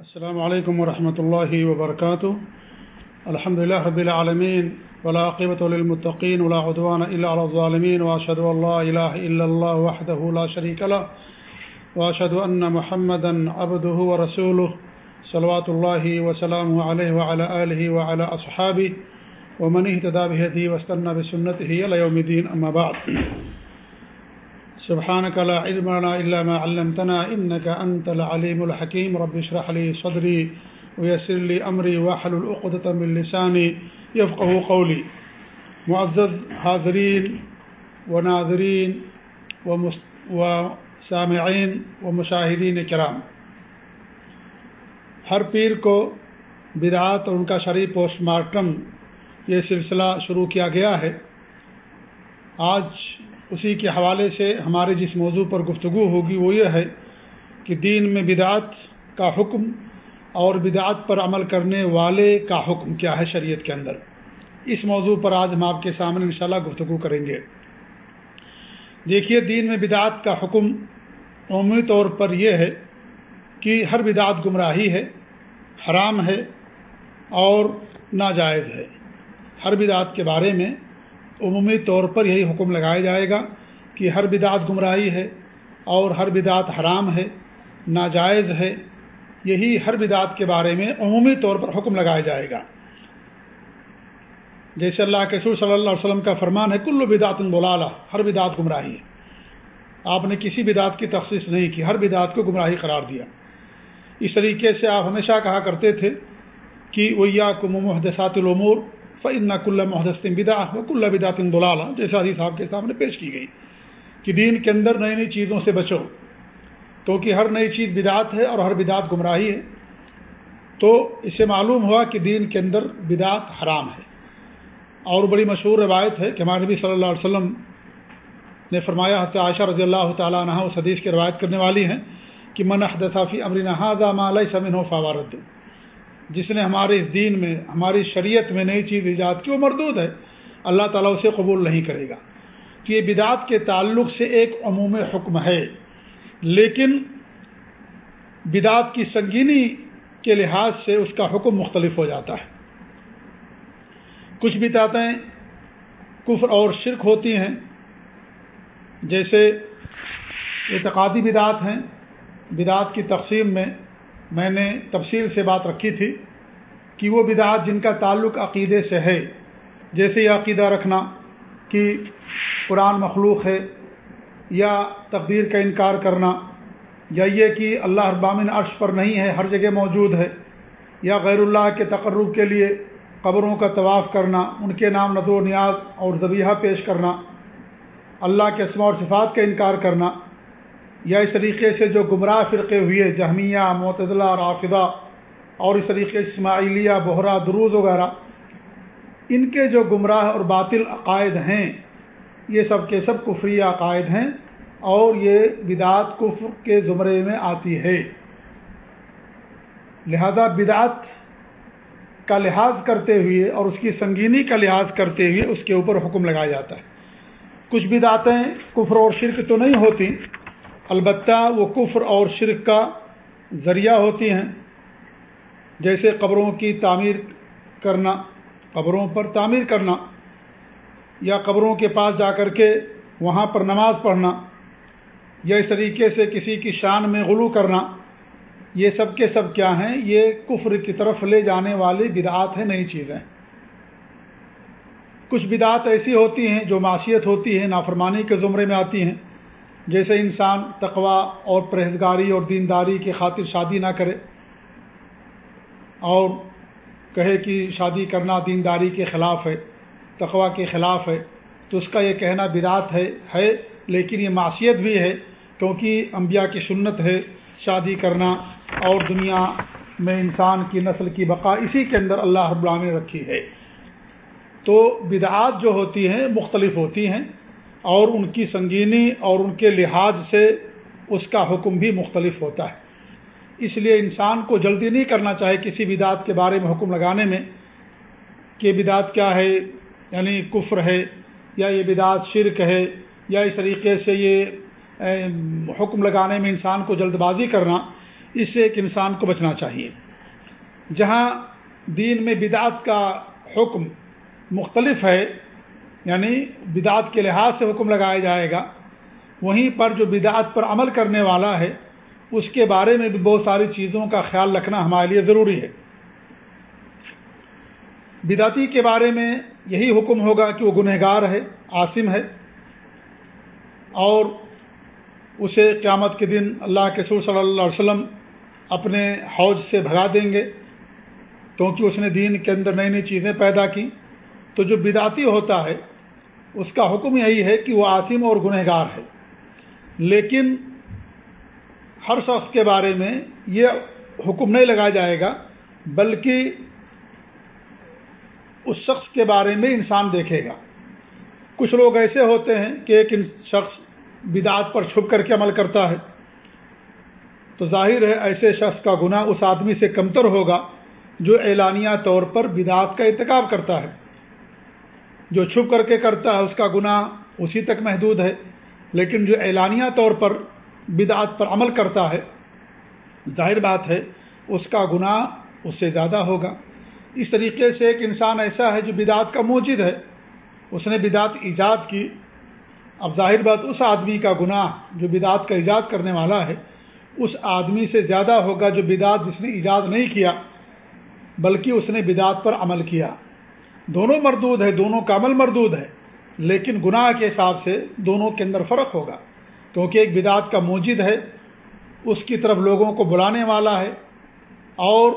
السلام علیکم ورحمۃ اللہ وبرکاتہ الحمد لله رب العالمين، ولا عقبة للمتقين، ولا عدوان إلا على الظالمين، وأشهد أن لا إله إلا الله وحده لا شريك له، وأشهد أن محمدا عبده ورسوله صلوات الله وسلامه عليه وعلى آله وعلى أصحابه، ومن اهتدى بهديه واستنى بسنته إلى يوم الدين، أما بعد. سبحانك لا علم لنا إلا ما علمتنا إنك أنت العليم الحكيم. رب اشرح لي صدري ويسر لي أمري واحلل عقدة من لساني يفقهوا قولي. معزز حاضرين وناظرين ومس- وسامعين ومشاهدين کرام، ہر پیر کو بدعات اور ان کا شرعی پوسٹ مارٹم یہ سلسلہ شروع کیا گیا ہے۔ آج اسی کے حوالے سے ہمارے جس موضوع پر گفتگو ہوگی وہ یہ ہے کہ دین میں بدعت کا حکم اور بدعت پر عمل کرنے والے کا حکم کیا ہے شریعت کے اندر۔ اس موضوع پر آج ہم آپ کے سامنے انشاءاللہ گفتگو کریں گے۔ دیکھیے، دین میں بدعت کا حکم عمومی طور پر یہ ہے کہ ہر بدعت گمراہی ہے، حرام ہے اور ناجائز ہے۔ ہر بدعت کے بارے میں عمومی طور پر یہی حکم لگایا جائے گا کہ ہر بدعت گمراہی ہے اور ہر بدعت حرام ہے، ناجائز ہے، یہی ہر بدعت کے بارے میں عمومی طور پر حکم لگایا جائے گا۔ جیسے اللہ کے سور صلی اللہ علیہ وسلم کا فرمان ہے، کلو بدعت بولالہ ہر بدعت گمراہی ہے۔ آپ نے کسی بدعت کی تخصیص نہیں کی، ہر بدعت کو گمراہی قرار دیا۔ اس طریقے سے آپ ہمیشہ کہا کرتے تھے کہ ویا کم محدثات العمور فن کل محدث بدا و کل بدعت جیسا حدیث صاحب کے سامنے پیش کی گئی کہ دین کے اندر نئی نئی چیزوں سے بچو کیونکہ ہر نئی چیز بدعت ہے اور ہر بدعت گمراہی ہے، تو اس سے معلوم ہوا کہ دین کے اندر بدعت حرام ہے۔ اور بڑی مشہور روایت ہے کہ ہمارے نبی صلی اللہ علیہ وسلم نے فرمایا، حضرت عائشہ رضی اللہ تعالیٰ عنہ اس حدیث کی روایت کرنے والی ہیں کہ من حدثافی امرین حاضہ مالیہ سمن و فوارد جس نے ہمارے اس دین میں، ہماری شریعت میں نئی چیز ایجاد کی، وہ مردود ہے۔ اللہ تعالیٰ اسے قبول نہیں کرے گا۔ کہ یہ بدعت کے تعلق سے ایک عموم حکم ہے، لیکن بدعت کی سنگینی کے لحاظ سے اس کا حکم مختلف ہو جاتا ہے۔ کچھ بدعتیں کفر اور شرک ہوتی ہیں، جیسے اعتقادی بدعت ہیں، بدعت کی تقسیم میں میں نے تفصیل سے بات رکھی تھی کہ وہ بدعات جن کا تعلق عقیدے سے ہے، جیسے یہ عقیدہ رکھنا کہ قرآن مخلوق ہے یا تقدیر کا انکار کرنا، یا یہ کہ اللہ ابامن عرش پر نہیں ہے، ہر جگہ موجود ہے، یا غیر اللہ کے تقرب کے لیے قبروں کا طواف کرنا، ان کے نام ند و نیاز اور ذبیحہ پیش کرنا، اللہ کے اسماء اور صفات کا انکار کرنا یا اس طریقے سے جو گمراہ فرقے ہوئے، جہمیہ معتدلہ رافدہ اور اس طریقے سے اسماعیلیہ بہرا دروز وغیرہ، ان کے جو گمراہ اور باطل عقائد ہیں، یہ سب کے سب کفری عقائد ہیں اور یہ بدعت کفر کے زمرے میں آتی ہے۔ لہذا بدعت کا لحاظ کرتے ہوئے اور اس کی سنگینی کا لحاظ کرتے ہوئے اس کے اوپر حکم لگایا جاتا ہے۔ کچھ بدعتیں کفر اور شرک تو نہیں ہوتی البتہ وہ کفر اور شرک کا ذریعہ ہوتی ہیں۔ جیسے قبروں کی تعمیر کرنا، قبروں پر تعمیر کرنا، یا قبروں کے پاس جا کر کے وہاں پر نماز پڑھنا، یا اس طریقے سے کسی کی شان میں غلو کرنا، یہ سب کے سب کیا ہیں؟ یہ کفر کی طرف لے جانے والی بدعات ہیں، نئی چیزیں۔ کچھ بدعات ایسی ہوتی ہیں جو معاشیت ہوتی ہے نافرمانی کے زمرے میں آتی ہیں۔ جیسے انسان تقوا اور پرہزگاری اور دینداری کی خاطر شادی نہ کرے اور کہے کہ شادی کرنا دینداری کے خلاف ہے تقوا کے خلاف ہے، تو اس کا یہ کہنا بدعت ہے ہے، لیکن یہ معاشیت بھی ہے کیونکہ انبیاء کی سنت ہے شادی کرنا اور دنیا میں انسان کی نسل کی بقا اسی کے اندر اللہ رب العالمین نے رکھی ہے۔ تو بدعات جو ہوتی ہیں، مختلف ہوتی ہیں اور ان کی سنگینی اور ان کے لحاظ سے اس کا حکم بھی مختلف ہوتا ہے۔ اس لیے انسان کو جلدی نہیں کرنا چاہے کسی بدعت کے بارے میں حکم لگانے میں کہ بدعت کیا ہے یعنی کفر ہے، یا یہ بدعت شرک ہے، یا اس طریقے سے یہ حکم لگانے میں انسان کو جلد بازی کرنا، اس سے ایک انسان کو بچنا چاہیے۔ جہاں دین میں بدعت کا حکم مختلف ہے یعنی بدعت کے لحاظ سے حکم لگایا جائے گا، وہیں پر جو بدعت پر عمل کرنے والا ہے، اس کے بارے میں بھی بہت ساری چیزوں کا خیال رکھنا ہمارے لیے ضروری ہے۔ بدعتی کے بارے میں یہی حکم ہوگا کہ وہ گنہگار ہے، عاصم ہے، اور اسے قیامت کے دن اللہ کے سور صلی اللہ علیہ وسلم اپنے حوض سے بھگا دیں گے۔ کیونکہ اس نے دین کے اندر نئی نئی چیزیں پیدا کی تو جو بدعتی ہوتا ہے اس کا حکم یہی ہے کہ وہ عاصم اور گنہگار ہے۔ لیکن ہر شخص کے بارے میں یہ حکم نہیں لگایا جائے گا، بلکہ اس شخص کے بارے میں انسان دیکھے گا۔ کچھ لوگ ایسے ہوتے ہیں کہ ایک شخص بدعت پر چھپ کر کے عمل کرتا ہے۔ تو ظاہر ہے ایسے شخص کا گناہ اس آدمی سے کمتر ہوگا جو اعلانیہ طور پر بدعت کا ارتکاب کرتا ہے۔ جو چھپ کر کے کرتا ہے، اس کا گناہ اسی تک محدود ہے۔ لیکن جو اعلانیہ طور پر بدعت پر عمل کرتا ہے، ظاہر بات ہے، اس کا گناہ اس سے زیادہ ہوگا۔ اس طریقے سے ایک انسان ایسا ہے جو بدعت کا موجد ہے۔ اس نے بدعت ایجاد کی۔ اب ظاہر بات، اس آدمی کا گناہ جو بدعت کا ایجاد کرنے والا ہے، اس آدمی سے زیادہ ہوگا جو بدعت جس نے ایجاد نہیں کیا، بلکہ اس نے بدعت پر عمل کیا۔ دونوں مردود ہے دونوں کا عمل مردود ہے لیکن گناہ کے حساب سے دونوں کے اندر فرق ہوگا۔ کیونکہ ایک بدعت کا موجد ہے، اس کی طرف لوگوں کو بلانے والا ہے، اور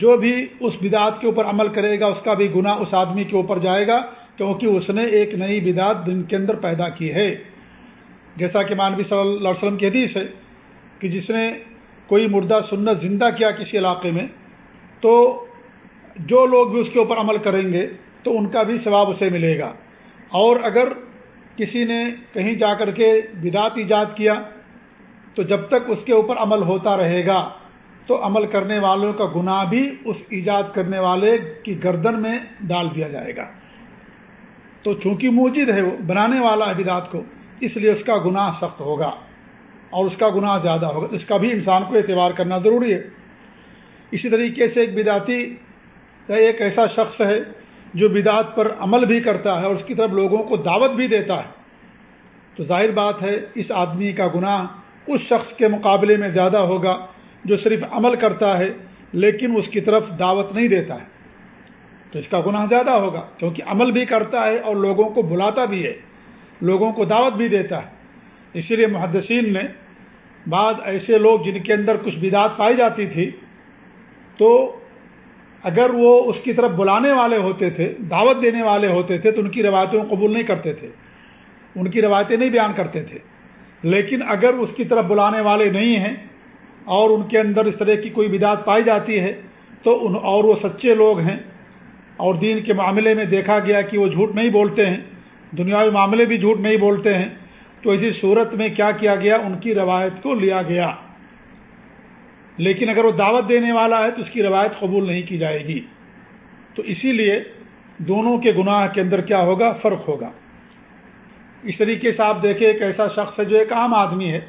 جو بھی اس بدعت کے اوپر عمل کرے گا، اس کا بھی گناہ اس آدمی کے اوپر جائے گا، کیونکہ اس نے ایک نئی بدعت دن کے اندر پیدا کی ہے۔ جیسا کہ مانوی صلی اللہ علیہ وسلم کی حدیث ہے کہ جس نے کوئی مردہ سنت زندہ کیا کسی علاقے میں، تو جو لوگ بھی اس کے اوپر عمل کریں گے تو ان کا بھی ثواب اسے ملے گا۔ اور اگر کسی نے کہیں جا کر کے بدعت ایجاد کیا تو جب تک اس کے اوپر عمل ہوتا رہے گا تو عمل کرنے والوں کا گناہ بھی اس ایجاد کرنے والے کی گردن میں ڈال دیا جائے گا۔ تو چونکہ موجود ہے وہ، بنانے والا ہے بدعت کو، اس لیے اس کا گناہ سخت ہوگا اور اس کا گناہ زیادہ ہوگا۔ اس کا بھی انسان کو اعتبار کرنا ضروری ہے۔ اسی طریقے سے ایک بدعتی ایک ایسا شخص ہے جو بدعت پر عمل بھی کرتا ہے اور اس کی طرف لوگوں کو دعوت بھی دیتا ہے۔ تو ظاہر بات ہے، اس آدمی کا گناہ اس شخص کے مقابلے میں زیادہ ہوگا جو صرف عمل کرتا ہے لیکن اس کی طرف دعوت نہیں دیتا ہے۔ تو اس کا گناہ زیادہ ہوگا کیونکہ عمل بھی کرتا ہے اور لوگوں کو بلاتا بھی ہے، لوگوں کو دعوت بھی دیتا ہے۔ اسی لیے محدثین نے بعض ایسے لوگ جن کے اندر کچھ بدعت پائی جاتی تھی تو اگر وہ اس کی طرف بلانے والے ہوتے تھے، دعوت دینے والے ہوتے تھے، تو ان کی روایتوں کو قبول نہیں کرتے تھے۔ ان کی روایتیں نہیں بیان کرتے تھے۔ لیکن اگر اس کی طرف بلانے والے نہیں ہیں اور ان کے اندر اس طرح کی کوئی بدعت پائی جاتی ہے، تو ان اور وہ سچے لوگ ہیں۔ اور دین کے معاملے میں دیکھا گیا کہ وہ جھوٹ نہیں بولتے ہیں۔ دنیاوی معاملے بھی جھوٹ نہیں بولتے ہیں۔ تو اسی صورت میں کیا کیا گیا؟ ان کی روایت کو لیا گیا۔ لیکن اگر وہ دعوت دینے والا ہے تو اس کی روایت قبول نہیں کی جائے گی۔ تو اسی لیے دونوں کے گناہ کے اندر کیا ہوگا؟ فرق ہوگا۔ اس طریقے سے آپ دیکھیں، ایک ایسا شخص ہے جو ایک عام آدمی ہے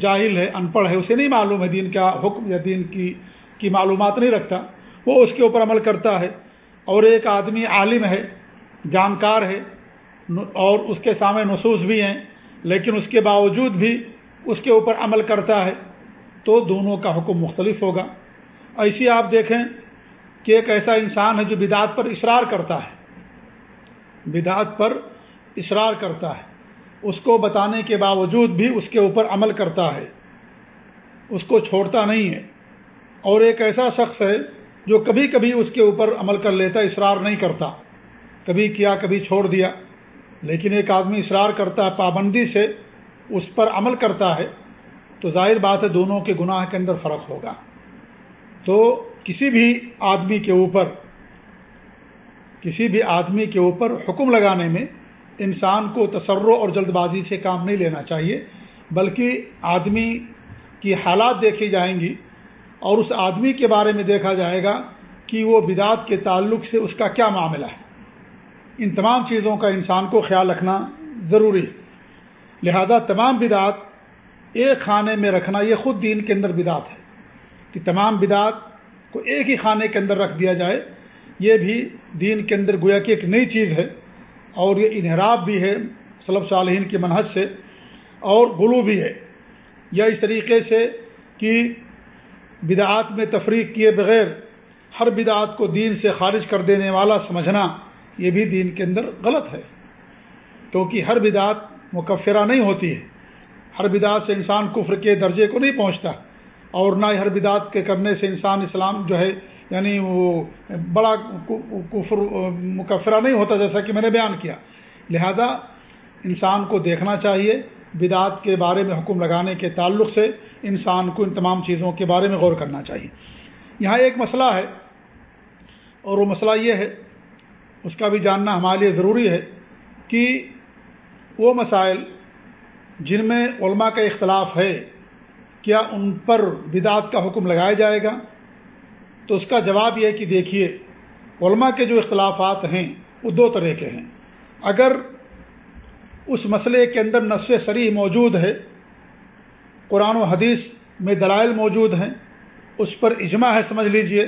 جاہل ہے، ان پڑھ ہے، اسے نہیں معلوم ہے دین کا حکم یا دین کی کی معلومات نہیں رکھتا۔ وہ اس کے اوپر عمل کرتا ہے اور ایک آدمی عالم ہے، جانکار ہے، اور اس کے سامنے نصوص بھی ہیں، لیکن اس کے باوجود بھی اس کے اوپر عمل کرتا ہے۔ تو دونوں کا حکم مختلف ہوگا۔ ایسی آپ دیکھیں کہ ایک ایسا انسان ہے جو بدعت پر اصرار کرتا ہے۔ بدعت پر اصرار کرتا ہے۔ اس کو بتانے کے باوجود بھی اس کے اوپر عمل کرتا ہے۔ اس کو چھوڑتا نہیں ہے۔ اور ایک ایسا شخص ہے جو کبھی کبھی اس کے اوپر عمل کر لیتا اصرار نہیں کرتا۔ کبھی کیا، کبھی چھوڑ دیا۔ لیکن ایک آدمی اصرار کرتا ہے، پابندی سے اس پر عمل کرتا ہے۔ تو ظاہر بات ہے دونوں کے گناہ کے اندر فرق ہوگا۔ تو کسی بھی آدمی کے اوپر، کسی بھی آدمی کے اوپر حکم لگانے میں انسان کو تصور اور جلد بازی سے کام نہیں لینا چاہیے، بلکہ آدمی کی حالات دیکھی جائیں گی اور اس آدمی کے بارے میں دیکھا جائے گا کہ وہ بدعت کے تعلق سے اس کا کیا معاملہ ہے۔ ان تمام چیزوں کا انسان کو خیال رکھنا ضروری ہے۔ لہذا تمام بدعت ایک خانے میں رکھنا یہ خود دین کے اندر بدعت ہے کہ تمام بدعت کو ایک ہی خانے کے اندر رکھ دیا جائے۔ یہ بھی دین کے اندر گویا کہ ایک نئی چیز ہے اور یہ انحراف بھی ہے صلب صالحین کی منحص سے اور غلو بھی ہے۔ یا اس طریقے سے کہ بدعات میں تفریق کیے بغیر ہر بدعات کو دین سے خارج کر دینے والا سمجھنا یہ بھی دین کے اندر غلط ہے۔ کیونکہ ہر بدعت مکفرہ نہیں ہوتی ہے۔ ہر بدعت سے انسان کفر کے درجے کو نہیں پہنچتا اور نہ ہی ہر بدعت کے کرنے سے انسان اسلام جو ہے یعنی وہ بڑا کفر، مکفرہ نہیں ہوتا جیسا کہ میں نے بیان کیا۔ لہذا انسان کو دیکھنا چاہیے بدعت کے بارے میں حکم لگانے کے تعلق سے انسان کو ان تمام چیزوں کے بارے میں غور کرنا چاہیے۔ یہاں ایک مسئلہ ہے اور وہ مسئلہ یہ ہے، اس کا بھی جاننا ہمارے لیے ضروری ہے کہ وہ مسائل جن میں علماء کا اختلاف ہے، کیا ان پر بدعت کا حکم لگایا جائے گا؟ تو اس کا جواب یہ ہے کہ دیکھیے، علماء کے جو اختلافات ہیں، وہ دو طرح کے ہیں۔ اگر اس مسئلے کے اندر نصف سریح موجود ہے، قرآن و حدیث میں دلائل موجود ہیں، اس پر اجماع ہے، سمجھ لیجیے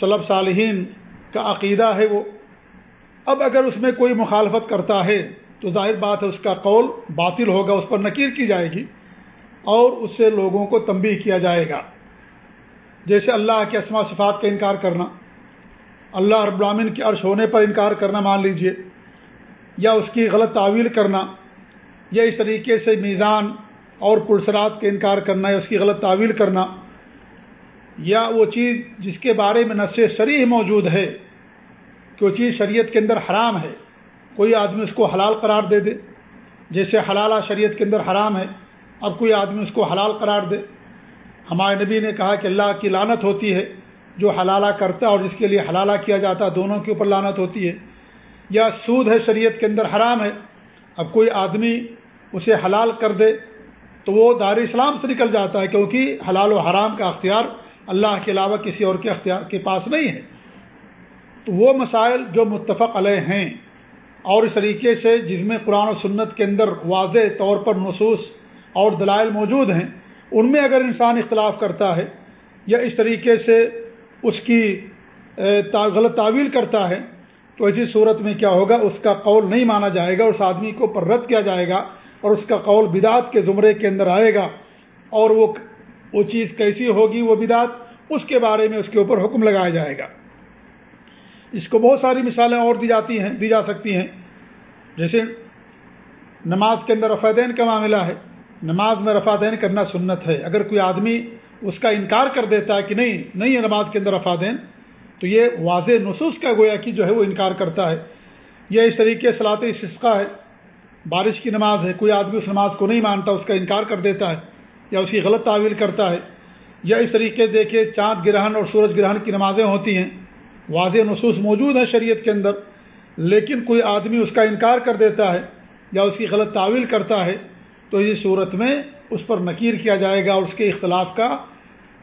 صلب صالحین کا عقیدہ ہے وہ۔ اب اگر اس میں کوئی مخالفت کرتا ہے تو ظاہر بات ہے اس کا قول باطل ہوگا، اس پر نکیر کی جائے گی اور اس سے لوگوں کو تنبیہ کیا جائے گا۔ جیسے اللہ کے اسما صفات کا انکار کرنا، اللہ رب العامن کے عرش ہونے پر انکار کرنا مان لیجیے، یا اس کی غلط تعویل کرنا، یا اس طریقے سے میزان اور پرسرات کا انکار کرنا، یا اس کی غلط تعویل کرنا، یا وہ چیز جس کے بارے میں نس شریح موجود ہے، کہ وہ چیز شریعت کے اندر حرام ہے۔ کوئی آدمی اس کو حلال قرار دے دے، جیسے حلالہ شریعت کے اندر حرام ہے، اب کوئی آدمی اس کو حلال قرار دے۔ ہمارے نبی نے کہا کہ اللہ کی لانت ہوتی ہے جو حلالہ کرتا اور جس کے لیے حلالہ کیا جاتا دونوں کے اوپر لانت ہوتی ہے۔ یا سود ہے شریعت کے اندر حرام ہے، اب کوئی آدمی اسے حلال کر دے تو وہ دار اسلام سے نکل جاتا ہے کیونکہ حلال و حرام کا اختیار اللہ کے علاوہ کسی اور کے اختیار کے پاس نہیں ہے۔ تو وہ مسائل جو متفق علیہ ہیں اور اس طریقے سے جس میں قرآن و سنت کے اندر واضح طور پر نصوص اور دلائل موجود ہیں، ان میں اگر انسان اختلاف کرتا ہے یا اس طریقے سے اس کی غلط تعویل کرتا ہے، تو ایسی صورت میں کیا ہوگا؟ اس کا قول نہیں مانا جائے گا، اس آدمی کو پر رد کیا جائے گا اور اس کا قول بدعت کے زمرے کے اندر آئے گا اور وہ وہ چیز کیسی ہوگی وہ بدعت، اس کے بارے میں اس کے اوپر حکم لگایا جائے گا۔ اس کو بہت ساری مثالیں اور دی جاتی ہیں، دی جا سکتی ہیں۔ جیسے نماز کے اندر رفادین کا معاملہ ہے۔ نماز میں رفادین کرنا سنت ہے۔ اگر کوئی آدمی اس کا انکار کر دیتا ہے کہ نہیں نہیں ہے نماز کے اندر رفادین تو یہ واضح نصوص کا گویا کہ جو ہے وہ انکار کرتا ہے۔ یہ اس طریقے صلاط سسقہ ہے۔ بارش کی نماز ہے، کوئی آدمی اس نماز کو نہیں مانتا، اس کا انکار کر دیتا ہے یا اس کی غلط تعویل کرتا ہے۔ یا اس طریقے دیکھے چاند گرہن اور سورج گرہن کی نمازیں ہوتی ہیں۔ واضح نصوص موجود ہیں شریعت کے اندر، لیکن کوئی آدمی اس کا انکار کر دیتا ہے یا اس کی غلط تعویل کرتا ہے، تو اس صورت میں اس پر نکیر کیا جائے گا اور اس کے اختلاف کا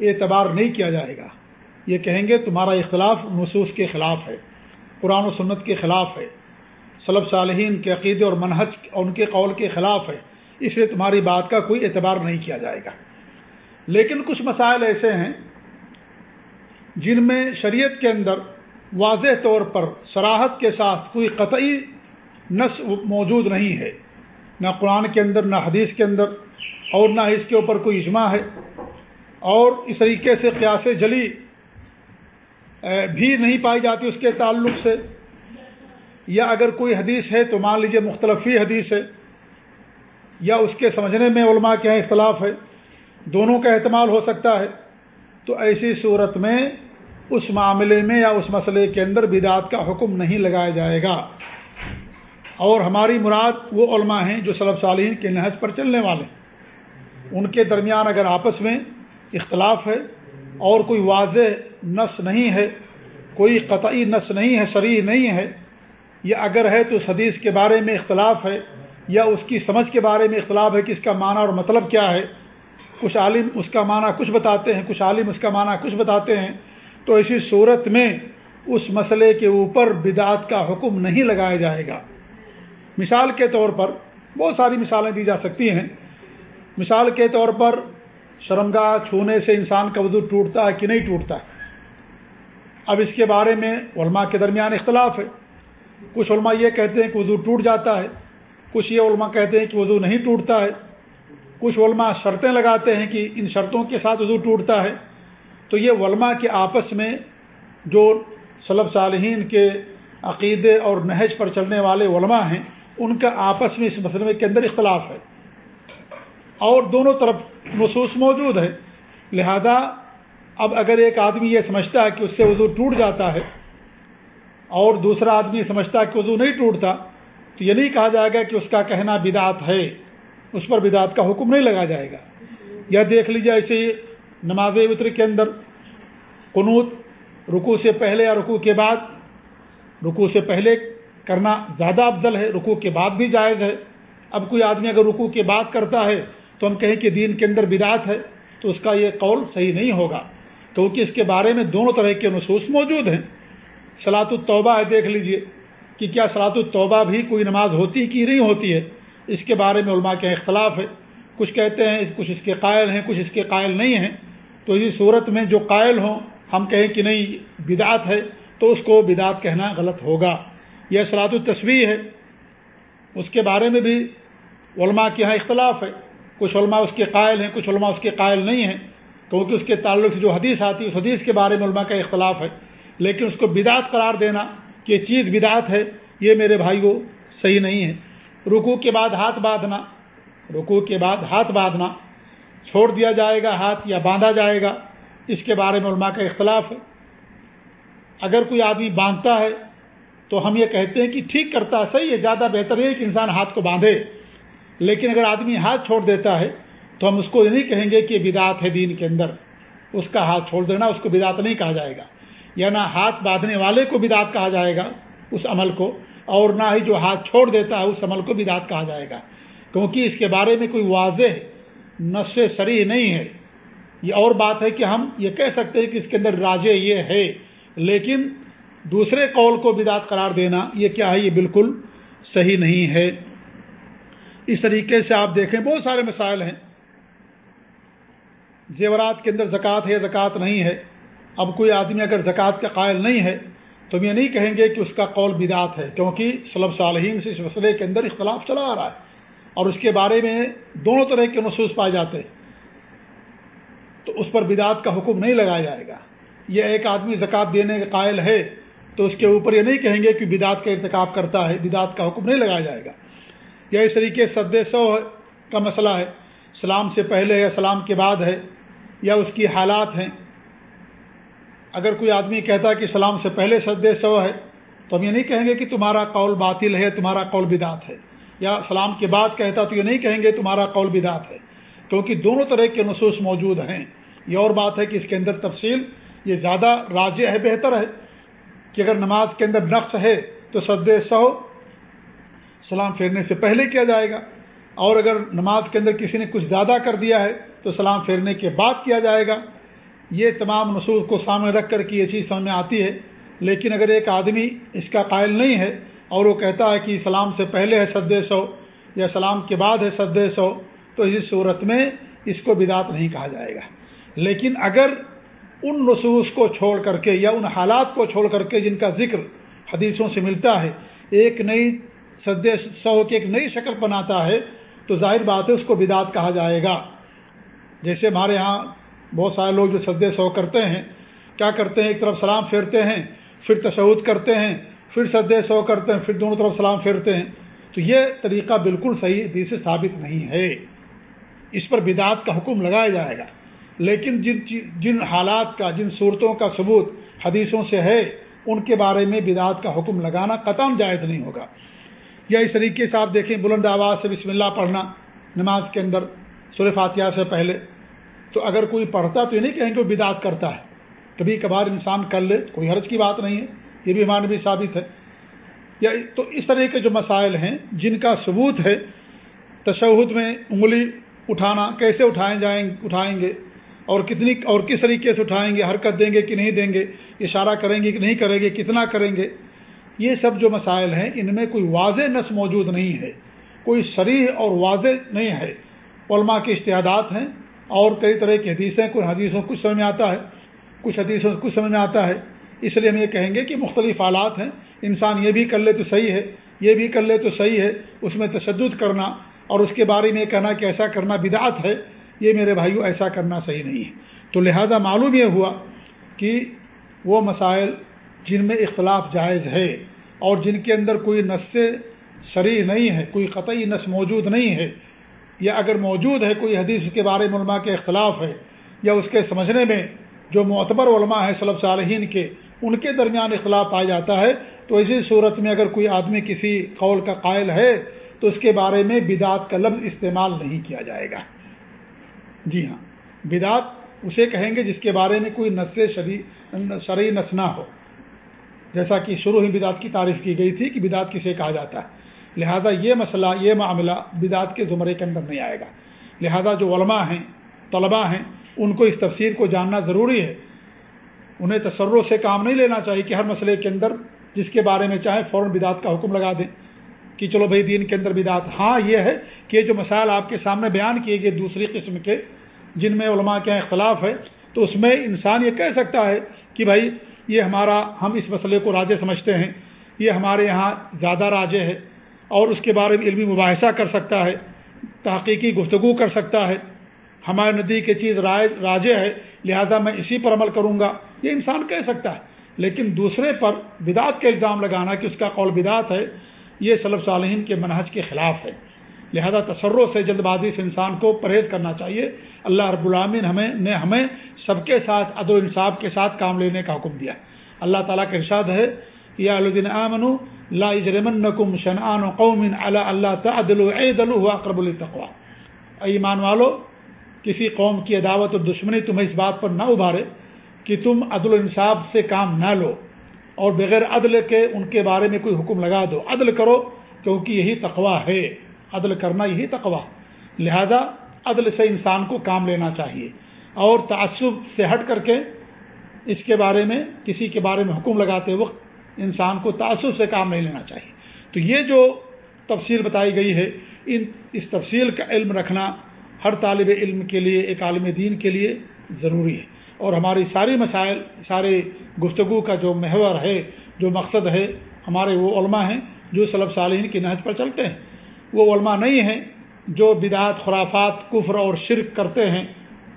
اعتبار نہیں کیا جائے گا۔ یہ کہیں گے، تمہارا اختلاف نصوص کے خلاف ہے، قرآن و سنت کے خلاف ہے صلب صالحین کے عقیدے اور منحج اور ان کے قول کے خلاف ہے، اس لیے تمہاری بات کا کوئی اعتبار نہیں کیا جائے گا۔ لیکن کچھ مسائل ایسے ہیں جن میں شریعت کے اندر واضح طور پر سراحت کے ساتھ کوئی قطعی نس موجود نہیں ہے۔ نہ قرآن کے اندر، نہ حدیث کے اندر، اور نہ اس کے اوپر کوئی اجماع ہے۔ اور اس طریقے سے قیاس جلی بھی نہیں پائی جاتی اس کے تعلق سے۔ یا اگر کوئی حدیث ہے تو مان لیجیے مختلفی حدیث ہے۔ یا اس کے سمجھنے میں علماء کے یہاں اختلاف ہے۔ دونوں کا احتمال ہو سکتا ہے۔ تو ایسی صورت میں اس معاملے میں یا اس مسئلے کے اندر بدعت کا حکم نہیں لگایا جائے گا۔ اور ہماری مراد وہ علماء ہیں جو صلب صالحین کے نہج پر چلنے والے ہیں۔ ان کے درمیان اگر آپس میں اختلاف ہے اور کوئی واضح نس نہیں ہے، کوئی قطعی نس نہیں ہے شریح نہیں ہے، یا اگر ہے تو اس حدیث کے بارے میں اختلاف ہے یا اس کی سمجھ کے بارے میں اختلاف ہے کہ اس کا معنی اور مطلب کیا ہے۔ کچھ عالم اس کا معنی کچھ بتاتے ہیں، کچھ عالم اس کا معنی کچھ بتاتے ہیں۔ تو اسی صورت میں اس مسئلے کے اوپر بدعت کا حکم نہیں لگایا جائے گا۔ مثال کے طور پر بہت ساری مثالیں دی جا سکتی ہیں۔ مثال کے طور پر شرمگاہ چھونے سے انسان کا وضو ٹوٹتا ہے کہ نہیں ٹوٹتا ہے۔ اب اس کے بارے میں علماء کے درمیان اختلاف ہے۔ کچھ علماء یہ کہتے ہیں کہ وضو ٹوٹ جاتا ہے۔ کچھ یہ علماء کہتے ہیں کہ وضو نہیں ٹوٹتا ہے۔ کچھ علماء شرطیں لگاتے ہیں کہ ان شرطوں کے ساتھ وضو ٹوٹتا ہے۔ تو یہ علماء کے آپس میں جو صلب صالحین کے عقیدے اور نہج پر چلنے والے علماء ہیں، ان کا آپس میں اس مسئلے کے اندر اختلاف ہے۔ اور دونوں طرف نصوص موجود ہے لہذا اب اگر ایک آدمی یہ سمجھتا ہے کہ اس سے وضو ٹوٹ جاتا ہے اور دوسرا آدمی سمجھتا ہے کہ وضو نہیں ٹوٹتا، تو یہ نہیں کہا جائے گا کہ اس کا کہنا بدعت ہے، اس پر بدعت کا حکم نہیں لگا جائے گا۔ یا دیکھ لیجیے ایسے نماز وطر کے اندر، قنوت رکو سے پہلے یا رکو کے بعد۔ رکو سے پہلے کرنا زیادہ افضل ہے رکو کے بعد بھی جائز ہے۔ اب کوئی آدمی اگر رکو کے بعد کرتا ہے تو ہم کہیں کہ دین کے اندر بدعت ہے، تو اس کا یہ قول صحیح نہیں ہوگا۔ کیونکہ اس کے بارے میں دونوں طرح کے نصوص موجود ہیں۔ سلاۃ التوبہ ہے، دیکھ لیجیے کہ کیا سلاۃ التوبہ بھی کوئی نماز ہوتی کہ نہیں ہوتی ہے۔ اس کے بارے میں علماء کے اختلاف ہے۔ کچھ کہتے ہیں، کچھ اس کے قائل ہیں، کچھ اس کے قائل نہیں ہیں۔ تو اسی صورت میں جو قائل ہوں، ہم کہیں کہ نہیں، بدعت ہے، تو اس کو بدعت کہنا غلط ہوگا۔ یہ سلاۃ التصویر ہے۔ اس کے بارے میں بھی علماء کے یہاں اختلاف ہے۔ کچھ علماء اس کے قائل ہیں، کچھ علماء اس کے قائل نہیں ہیں۔ کیونکہ اس کے تعلق سے جو حدیث آتی ہے، اس حدیث کے بارے میں علماء کا اختلاف ہے۔ لیکن اس کو بدعت قرار دینا کہ یہ چیز بدعت ہے، یہ میرے بھائی وہ صحیح نہیں ہے۔ رکو کے بعد ہاتھ باندھنا رکو کے بعد ہاتھ باندھنا۔ چھوڑ دیا جائے گا، ہاتھ یا باندھا جائے گا، اس کے بارے میں علماء کا اختلاف ہے۔ اگر کوئی آدمی باندھتا ہے تو ہم یہ کہتے ہیں کہ ٹھیک کرتا ہے صحیح ہے، زیادہ بہتر ہے کہ انسان ہاتھ کو باندھے۔ لیکن اگر آدمی ہاتھ چھوڑ دیتا ہے تو ہم اس کو یہ نہیں کہیں گے کہ بدعت ہے دین کے اندر۔ اس کا ہاتھ چھوڑ دینا، اس کو بدعت نہیں کہا جائے گا۔ یا نہ ہاتھ باندھنے والے کو بدعت کہا جائے گا اس عمل کو، اور نہ ہی جو ہاتھ چھوڑ دیتا ہے اس عمل کو بدعت کہا جائے گا۔ کیونکہ اس کے بارے میں کوئی واضح نس سریح نہیں ہے۔ یہ اور بات ہے کہ ہم یہ کہہ سکتے ہیں کہ اس کے اندر راجے یہ ہے، لیکن دوسرے قول کو بدعت قرار دینا یہ کیا ہے؟ یہ بالکل صحیح نہیں ہے۔ اس طریقے سے آپ دیکھیں، بہت سارے مسائل ہیں۔ زیورات کے اندر زکوٰۃ ہے، زکوٰۃ نہیں ہے۔ اب کوئی آدمی اگر زکوٰۃ کا قائل نہیں ہے تو ہم یہ نہیں کہیں گے کہ اس کا قول بدعت ہے، کیونکہ صلب صالحین سے اس مسئلے کے اندر اختلاف چلا آ رہا ہے۔ اور اس کے بارے میں دونوں طرح کے محسوس پائے جاتے ہیں۔ تو اس پر بدعت کا حکم نہیں لگایا جائے گا۔ یہ ایک آدمی زکوٰۃ دینے کا قائل ہے تو اس کے اوپر یہ نہیں کہیں گے کہ بدعت کا ارتکاب کرتا ہے، بدعت کا حکم نہیں لگایا جائے گا۔ یا اس طریقے سد سو کا مسئلہ ہے۔ سلام سے پہلے یا سلام کے بعد ہے، یا اس کی حالات ہیں۔ اگر کوئی آدمی کہتا ہے کہ سلام سے پہلے سد سو ہے تو ہم یہ نہیں کہیں گے کہ تمہارا قول باطل ہے، تمہارا قول بدعت ہے۔ یا سلام کے بعد کہتا تو یہ نہیں کہیں گے تمہارا قول بدعت ہے، کیونکہ دونوں طرح کے نصوص موجود ہیں۔ یہ اور بات ہے کہ اس کے اندر تفصیل یہ زیادہ راجع ہے، بہتر ہے کہ اگر نماز کے اندر نقص ہے تو سد سو سلام پھیرنے سے پہلے کیا جائے گا۔ اور اگر نماز کے اندر کسی نے کچھ زیادہ کر دیا ہے تو سلام پھیرنے کے بعد کیا جائے گا۔ یہ تمام نصوص کو سامنے رکھ کر کے یہ چیز سامنے آتی ہے، لیکن اگر ایک آدمی اس کا قائل نہیں ہے اور وہ کہتا ہے کہ سلام سے پہلے ہے سد سو یا سلام کے بعد ہے سد سو، تو اس صورت میں اس کو بدعت نہیں کہا جائے گا۔ لیکن اگر ان نصوص کو چھوڑ کر کے یا ان حالات کو چھوڑ کر کے جن کا ذکر حدیثوں سے ملتا ہے، ایک نئی سد سو کی ایک نئی شکل بناتا ہے، تو ظاہر بات ہے اس کو بدعت کہا جائے گا۔ جیسے ہمارے ہاں بہت سارے لوگ جو سد سو کرتے ہیں، کیا کرتے ہیں؟ ایک طرف سلام پھیرتے ہیں، پھر تشود کرتے ہیں پھر سد سو کرتے ہیں، پھر دونوں طرف سلام پھیرتے ہیں۔ تو یہ طریقہ بالکل صحیح حدیث سے ثابت نہیں ہے۔ اس پر بدعت کا حکم لگایا جائے گا۔ لیکن جن جن حالات کا، جن صورتوں کا ثبوت حدیثوں سے ہے، ان کے بارے میں بدعت کا حکم لگانا قطم جائز نہیں ہوگا۔ یا اس طریقے سے آپ دیکھیں، بلند آواز سے بسم اللہ پڑھنا نماز کے اندر سور فاتحہ سے پہلے۔ تو اگر کوئی پڑھتا تو یہ نہیں کہیں کہ وہ بدعت کرتا ہے۔ کبھی کبھار انسان کر لے، کوئی حرج کی بات نہیں ہے۔ یہ بھی ہمارے بھی ثابت ہے۔ یا تو اس طرح کے جو مسائل ہیں، جن کا ثبوت ہے، تشہد میں انگلی اٹھانا، کیسے اٹھائیں جائیں، اٹھائیں گے، اور کتنی، اور کس طریقے سے اٹھائیں گے، حرکت دیں گے کہ نہیں دیں گے، اشارہ کریں گے کہ نہیں کریں گے، کتنا کریں گے، یہ سب جو مسائل ہیں، ان میں کوئی واضح نس موجود نہیں ہے۔ کوئی شریح اور واضح نہیں ہے۔ علماء کے اشتہادات ہیں، اور کئی طرح کی حدیثیں، کچھ حدیثوں کچھ سمجھ میں آتا ہے، کچھ حدیثوں کچھ سمجھ میں آتا ہے۔ اس لیے ہم یہ کہیں گے کہ مختلف حالات ہیں۔ انسان یہ بھی کر لے تو صحیح ہے، یہ بھی کر لے تو صحیح ہے، اس میں تشدد کرنا اور اس کے بارے میں کہنا کہ ایسا کرنا بدعت ہے، یہ میرے بھائیوں ایسا کرنا صحیح نہیں ہے۔ تو لہذا معلوم یہ ہوا کہ وہ مسائل جن میں اختلاف جائز ہے اور جن کے اندر کوئی نس شریح نہیں ہے، کوئی قطعی نس موجود نہیں ہے، یا اگر موجود ہے، کوئی حدیث کے بارے میں علماء کے اختلاف ہے یا اس کے سمجھنے میں جو معتبر علماء ہیں صلب صالحین کے ان کے درمیان اختلاف پایا جاتا ہے۔ تو اسی صورت میں اگر کوئی آدمی کسی قول کا قائل ہے، تو اس کے بارے میں بدعت کا لفظ استعمال نہیں کیا جائے گا۔ جی ہاں بدعت اسے کہیں گے جس کے بارے میں کوئی نس شرعی نس نہ ہو۔ جیسا کہ شروع ہی بدعت کی تعریف کی گئی تھی کہ بدعت کسے کہا جاتا ہے۔ لہذا یہ مسئلہ، یہ معاملہ بدعت کے زمرے کے اندر نہیں آئے گا۔ لہذا جو علماء ہیں، طلباء ہیں، ان کو اس تفسیر کو جاننا ضروری ہے۔ انہیں تصروں سے کام نہیں لینا چاہیے کہ ہر مسئلے کے اندر جس کے بارے میں چاہے فوراً بدعت کا حکم لگا دیں کہ چلو بھائی دین کے اندر بدعت۔ ہاں یہ ہے کہ جو مسائل آپ کے سامنے بیان کیے گئے دوسری قسم کے جن میں علماء کے اختلاف ہے، تو اس میں انسان یہ کہہ سکتا ہے کہ بھائی، یہ ہمارا، ہم اس مسئلے کو راجے سمجھتے ہیں، یہ ہمارے یہاں زیادہ راجے ہے اور اس کے بارے میں علمی مباحثہ کر سکتا ہے، تحقیقی گفتگو کر سکتا ہے۔ ہمارے ندی کی چیز رائے راجے ہے، لہذا میں اسی پر عمل کروں گا۔ یہ انسان کہہ سکتا ہے، لیکن دوسرے پر بدعت کا الزام لگانا کہ اس کا قول بدعت ہے، یہ صلب صالحین کے منحج کے خلاف ہے۔ لہذا تصروں سے جلد بازی سے انسان کو پرہیز کرنا چاہیے۔ اللہ رب العامن ہمیں نے ہمیں سب کے ساتھ عدل و انصاف کے ساتھ کام لینے کا حکم دیا۔ اللہ تعالیٰ کا ارشاد ہے، یا الدین امن لا اجرمن نقم شنعان قوم اللہ اللہ تعدل عید اقرب التقوا ایمان والو کسی قوم کی عداوت اور دشمنی تمہیں اس بات پر نہ ابھارے کہ تم عدل و انصاف سے کام نہ لو اور بغیر عدل کے ان کے بارے میں کوئی حکم لگا دو۔ عدل کرو کیونکہ یہی تقوا ہے۔ عدل کرنا یہی تقوا لہذا عدل سے انسان کو کام لینا چاہیے اور تعصب سے ہٹ کر کے اس کے بارے میں، کسی کے بارے میں حکم لگاتے وقت انسان کو تعصب سے کام نہیں لینا چاہیے۔ تو یہ جو تفصیل بتائی گئی ہے، ان، اس تفصیل کا علم رکھنا ہر طالب علم کے لیے، ایک عالم دین کے لیے ضروری ہے۔ اور ہماری ساری مسائل سارے گفتگو کا جو محور ہے، جو مقصد ہے، ہمارے وہ علماء ہیں جو صلب صالحین کی نہج پر چلتے ہیں۔ وہ علماء نہیں ہیں جو بدعات، خرافات، کفر اور شرک کرتے ہیں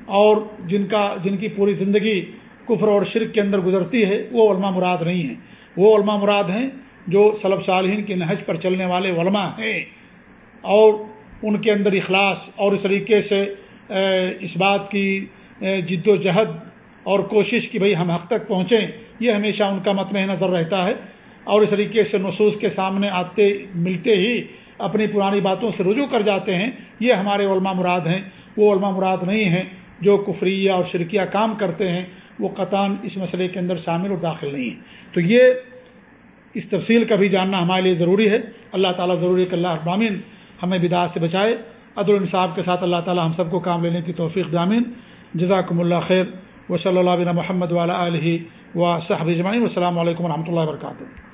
اور جن کا، جن کی پوری زندگی کفر اور شرک کے اندر گزرتی ہے، وہ علماء مراد نہیں ہیں۔ وہ علماء مراد ہیں جو صلب صالحین کی نہج پر چلنے والے علماء ہیں۔ اور ان کے اندر اخلاص اور اس طریقے سے اس بات کی جد و جہد اور کوشش کہ بھئی ہم حق تک پہنچیں، یہ ہمیشہ ان کا متمع نظر رہتا ہے۔ اور اس طریقے سے نصوص کے سامنے آتے، ملتے ہی اپنی پرانی باتوں سے رجوع کر جاتے ہیں۔ یہ ہمارے علماء مراد ہیں۔ وہ علماء مراد نہیں ہیں جو کفریہ اور شرکیہ کام کرتے ہیں۔ وہ قطان اس مسئلے کے اندر شامل اور داخل نہیں ہیں۔ تو یہ اس تفصیل کا بھی جاننا ہمارے لیے ضروری ہے۔ اللہ تعالیٰ ضروری کہ اللہ ابامین ہمیں بدعات سے بچائے، عدل انصاف کے ساتھ اللہ تعالیٰ ہم سب کو کام لینے کی توفیق دامین جزاکم اللہ خیر۔ و صلی اللہ بن محمد والا علیہ و صحب اجمعین۔ السلام علیکم و رحمۃ اللہ وبرکاتہ۔